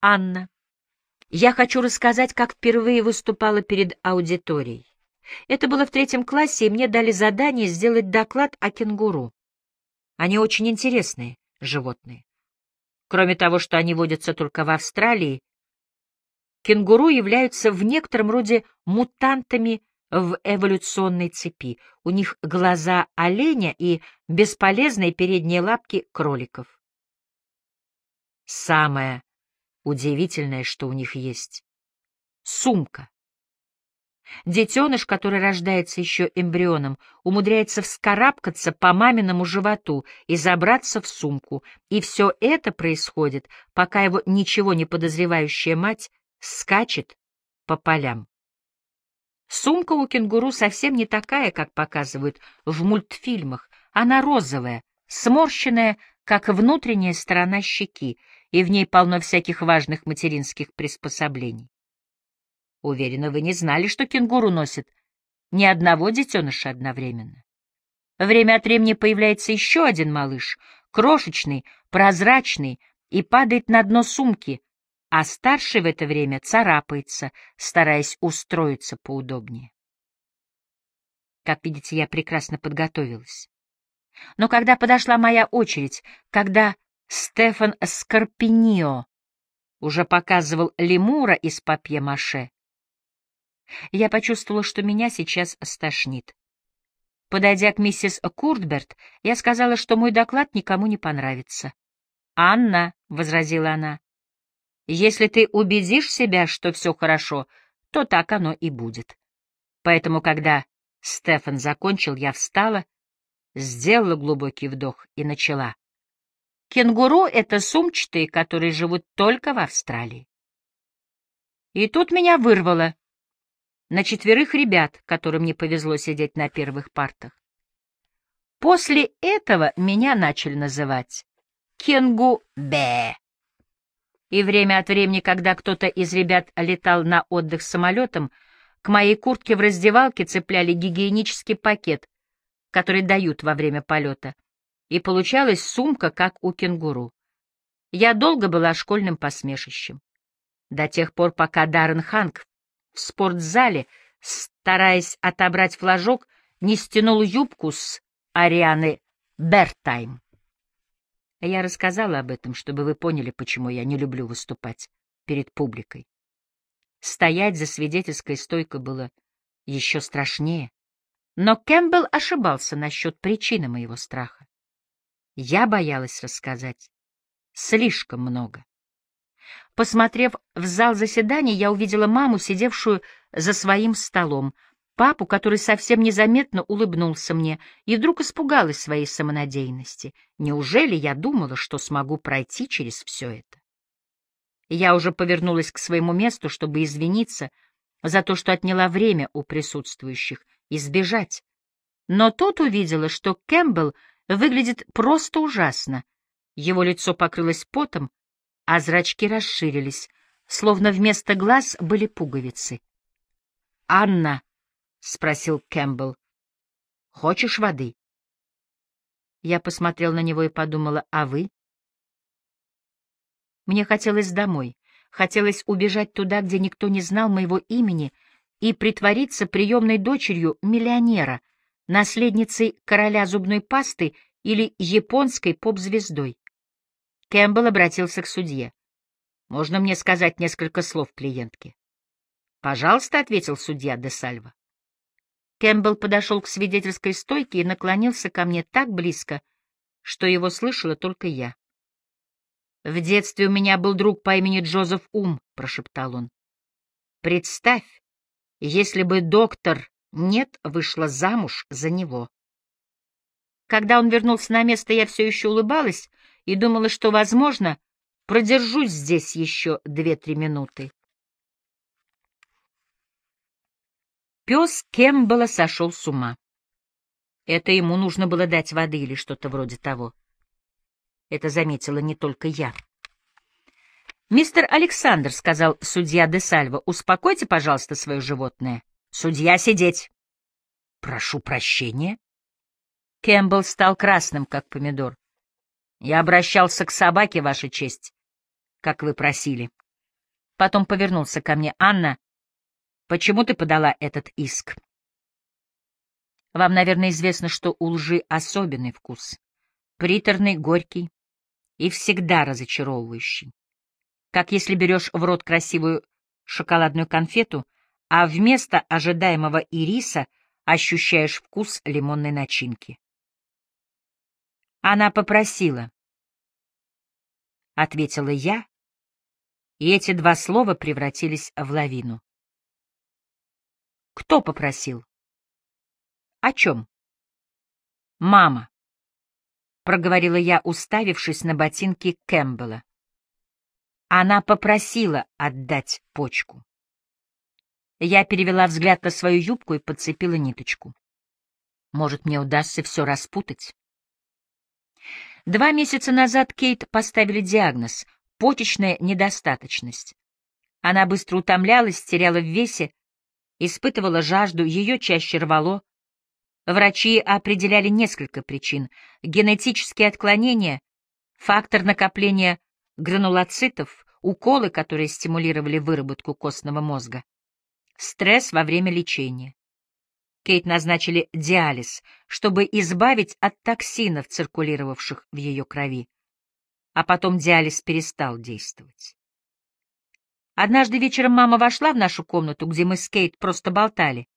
Анна. Я хочу рассказать, как впервые выступала перед аудиторией. Это было в третьем классе, и мне дали задание сделать доклад о кенгуру. Они очень интересные животные. Кроме того, что они водятся только в Австралии, кенгуру являются в некотором роде мутантами в эволюционной цепи. У них глаза оленя и бесполезные передние лапки кроликов. Самое удивительное, что у них есть — сумка. Детеныш, который рождается еще эмбрионом, умудряется вскарабкаться по маминому животу и забраться в сумку, и все это происходит, пока его ничего не подозревающая мать скачет по полям. Сумка у кенгуру совсем не такая, как показывают в мультфильмах. Она розовая, сморщенная, как внутренняя сторона щеки, и в ней полно всяких важных материнских приспособлений. Уверена, вы не знали, что кенгуру носит ни одного детеныша одновременно. Время от времени появляется еще один малыш, крошечный, прозрачный, и падает на дно сумки, а старший в это время царапается, стараясь устроиться поудобнее. Как видите, я прекрасно подготовилась. Но когда подошла моя очередь, когда Стефан Скорпинио уже показывал лемура из папье-маше, я почувствовала, что меня сейчас стошнит. Подойдя к миссис Куртберт, я сказала, что мой доклад никому не понравится. «Анна», — возразила она, если ты убедишь себя, что все хорошо, то так оно и будет. Поэтому, когда Стефан закончил, я встала, сделала глубокий вдох и начала. Кенгуру — это сумчатые, которые живут только в Австралии. И тут меня вырвало на четверых ребят, которым не повезло сидеть на первых партах. После этого меня начали называть Кенгу-Бе. И время от времени, когда кто-то из ребят летал на отдых самолетом, к моей куртке в раздевалке цепляли гигиенический пакет, который дают во время полета. И получалась сумка, как у кенгуру. Я долго была школьным посмешищем. До тех пор, пока Даррен Ханк в спортзале, стараясь отобрать флажок, не стянул юбку с Арианы Бертайм. Я рассказала об этом, чтобы вы поняли, почему я не люблю выступать перед публикой. Стоять за свидетельской стойкой было еще страшнее. Но Кэмпбелл ошибался насчет причины моего страха. Я боялась рассказать слишком много. Посмотрев в зал заседаний, я увидела маму, сидевшую за своим столом папу, который совсем незаметно улыбнулся мне, и вдруг испугалась своей самонадеянности. Неужели я думала, что смогу пройти через все это? Я уже повернулась к своему месту, чтобы извиниться за то, что отняла время у присутствующих, и сбежать. Но тут увидела, что Кэмпбелл выглядит просто ужасно. Его лицо покрылось потом, а зрачки расширились, словно вместо глаз были пуговицы. «Анна!» — спросил Кэмпбелл. — Хочешь воды? Я посмотрел на него и подумала, а вы? Мне хотелось домой, хотелось убежать туда, где никто не знал моего имени, и притвориться приемной дочерью миллионера, наследницей короля зубной пасты или японской поп-звездой. Кэмпбелл обратился к судье. «Можно мне сказать несколько слов клиентке?» «Пожалуйста», — ответил судья де Сальва. Кэмпбелл подошел к свидетельской стойке и наклонился ко мне так близко, что его слышала только я. «В детстве у меня был друг по имени Джозеф Ум», — прошептал он. «Представь, если бы доктор нет вышла замуж за него». Когда он вернулся на место, я все еще улыбалась и думала, что, возможно, продержусь здесь еще две-три минуты. Пес Кембала сошел с ума. Это ему нужно было дать воды или что-то вроде того. Это заметила не только я. «Мистер Александр», — сказал судья де Сальво, — «успокойте, пожалуйста, свое животное. Судья, сидеть». «Прошу прощения». Кэмпбелл стал красным, как помидор. «Я обращался к собаке, Ваша честь, как вы просили». Потом повернулся ко мне. «Анна, почему ты подала этот иск?» Вам, наверное, известно, что у лжи особенный вкус. Приторный, горький и всегда разочаровывающий. Как если берешь в рот красивую шоколадную конфету, а вместо ожидаемого ириса ощущаешь вкус лимонной начинки. Она попросила. Ответила я, и эти два слова превратились в лавину. Кто попросил? О чем? Мама, проговорила я, уставившись на ботинки Кэмпбелла. Она попросила отдать почку. Я перевела взгляд на свою юбку и подцепила ниточку. Может, мне удастся все распутать. Два месяца назад Кейт поставили диагноз — почечная недостаточность. Она быстро утомлялась, теряла в весе, испытывала жажду, ее чаще рвало. Врачи определяли несколько причин — генетические отклонения, фактор накопления гранулоцитов, уколы, которые стимулировали выработку костного мозга, стресс во время лечения. Кейт назначили диализ, чтобы избавить от токсинов, циркулировавших в ее крови. А потом диализ перестал действовать. Однажды вечером мама вошла в нашу комнату, где мы с Кейт просто болтали.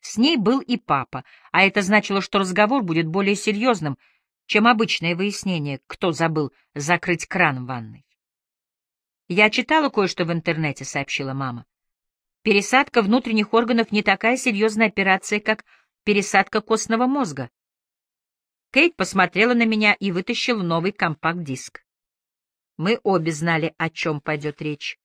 С ней был и папа, а это значило, что разговор будет более серьезным, чем обычное выяснение, кто забыл закрыть кран в ванной. «Я читала кое-что в интернете», — сообщила мама. «Пересадка внутренних органов не такая серьезная операция, как пересадка костного мозга». Кейт посмотрела на меня и вытащила новый компакт-диск. Мы обе знали, о чем пойдет речь.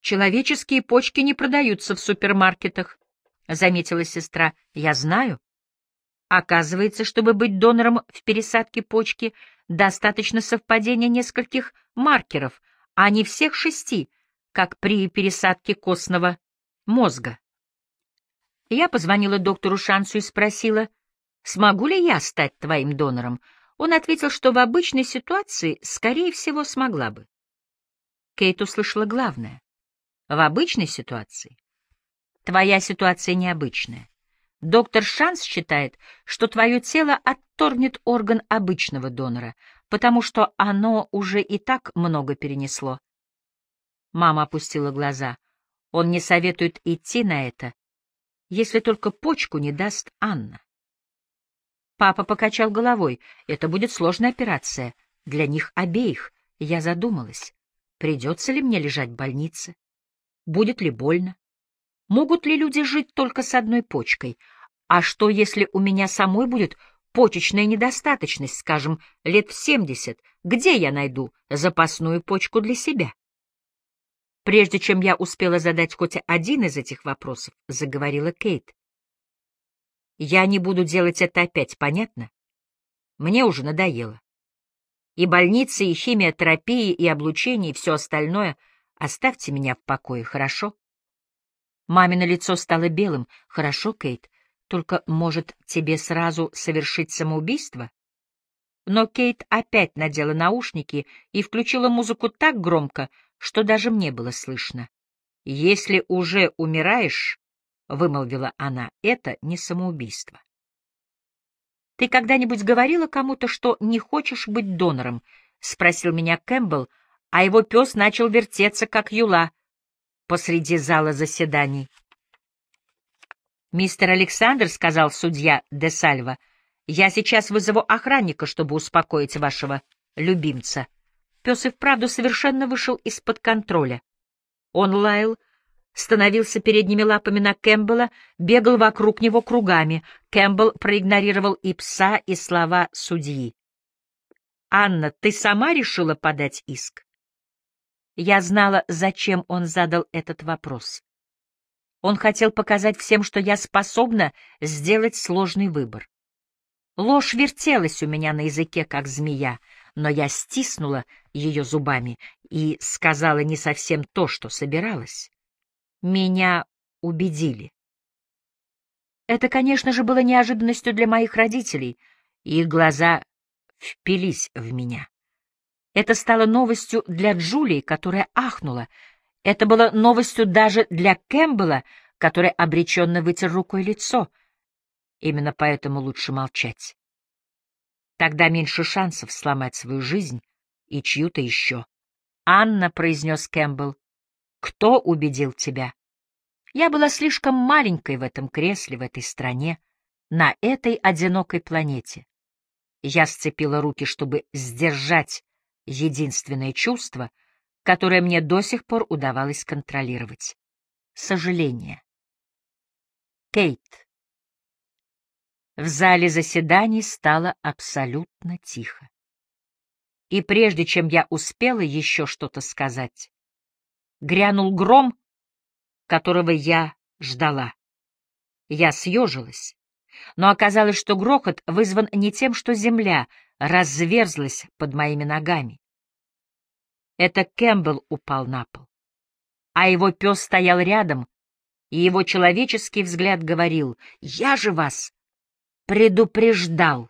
«Человеческие почки не продаются в супермаркетах», — заметила сестра. «Я знаю. Оказывается, чтобы быть донором в пересадке почки, достаточно совпадения нескольких маркеров, а не всех шести, как при пересадке костного мозга. Я позвонила доктору Шансу и спросила, смогу ли я стать твоим донором. Он ответил, что в обычной ситуации, скорее всего, смогла бы. Кейт услышала главное. В обычной ситуации. Твоя ситуация необычная. Доктор Шанс считает, что твое тело отторгнет орган обычного донора, потому что оно уже и так много перенесло. Мама опустила глаза. Он не советует идти на это, если только почку не даст Анна. Папа покачал головой. Это будет сложная операция. Для них обеих. Я задумалась. Придется ли мне лежать в больнице? Будет ли больно? Могут ли люди жить только с одной почкой? А что, если у меня самой будет почечная недостаточность, скажем, лет в семьдесят? Где я найду запасную почку для себя? Прежде чем я успела задать хоть один из этих вопросов, заговорила Кейт. Я не буду делать это опять, понятно? Мне уже надоело. И больницы, и химиотерапия, и облучение, и все остальное. Оставьте меня в покое, хорошо? Мамино лицо стало белым. Хорошо, Кейт, только, может, тебе сразу совершить самоубийство? Но Кейт опять надела наушники и включила музыку так громко, что даже мне было слышно. «Если уже умираешь, — вымолвила она, — это не самоубийство». «Ты когда-нибудь говорила кому-то, что не хочешь быть донором?» — спросил меня Кэмпбелл, а его пес начал вертеться, как юла, посреди зала заседаний. «Мистер Александр», — сказал судья де Сальва, — «я сейчас вызову охранника, чтобы успокоить вашего любимца». Пес и вправду совершенно вышел из-под контроля. Он лаял, становился передними лапами на Кэмпбелла, бегал вокруг него кругами. Кэмпбелл проигнорировал и пса, и слова судьи. «Анна, ты сама решила подать иск?» Я знала, зачем он задал этот вопрос. Он хотел показать всем, что я способна сделать сложный выбор. Ложь вертелась у меня на языке, как змея, но я стиснула ее зубами и сказала не совсем то, что собиралась. Меня убедили. Это, конечно же, было неожиданностью для моих родителей, и их глаза впились в меня. Это стало новостью для Джулии, которая ахнула. Это было новостью даже для Кэмпбелла, который обреченно вытер рукой лицо. Именно поэтому лучше молчать. Тогда меньше шансов сломать свою жизнь и чью-то еще. «Анна», — произнес Кэмпбелл, — «кто убедил тебя?» Я была слишком маленькой в этом кресле, в этой стране, на этой одинокой планете. Я сцепила руки, чтобы сдержать единственное чувство, которое мне до сих пор удавалось контролировать — сожаление. Кейт. В зале заседаний стало абсолютно тихо. И прежде чем я успела еще что-то сказать, грянул гром, которого я ждала. Я съежилась, но оказалось, что грохот вызван не тем, что земля разверзлась под моими ногами. Это Кэмпбелл упал на пол, а его пес стоял рядом, и его человеческий взгляд говорил «Я же вас предупреждал».